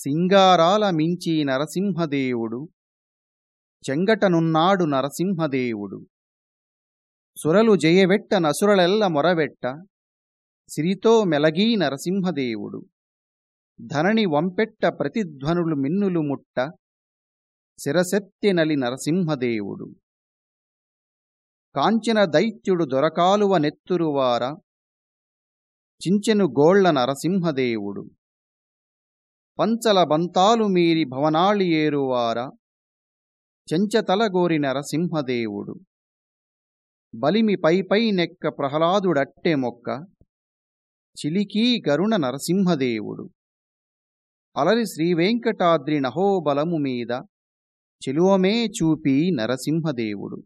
సింగారాల మించి నరసింహదేవుడు చెంగటనున్నాడు నరసింహదేవుడు. సురలు జయవెట్ట నసురలెల్ల మొరవెట్ట సిరితో మెలగీ నరసింహదేవుడు. ధరణి వంపెట్ట ప్రతిధ్వనులు మిన్నులు ముట్ట శిరసెత్తినలి నరసింహదేవుడు. కాంచిన దైత్యుడు దొరకాలువ నెత్తురువార చించెను గోళ్ళ నరసింహదేవుడు. పంచల బంతాలు మీరి భవనాళి ఏరువార చెంచతలగోరి నరసింహదేవుడు బలిమి పైపై నెక్క ప్రహ్లాదుడట్టె మొక్క చిలికీ గరుణ నరసింహదేవుడు. అలరి శ్రీవేంకటాద్రి నహోబలము మీద చెలువమే చూపి నరసింహదేవుడు.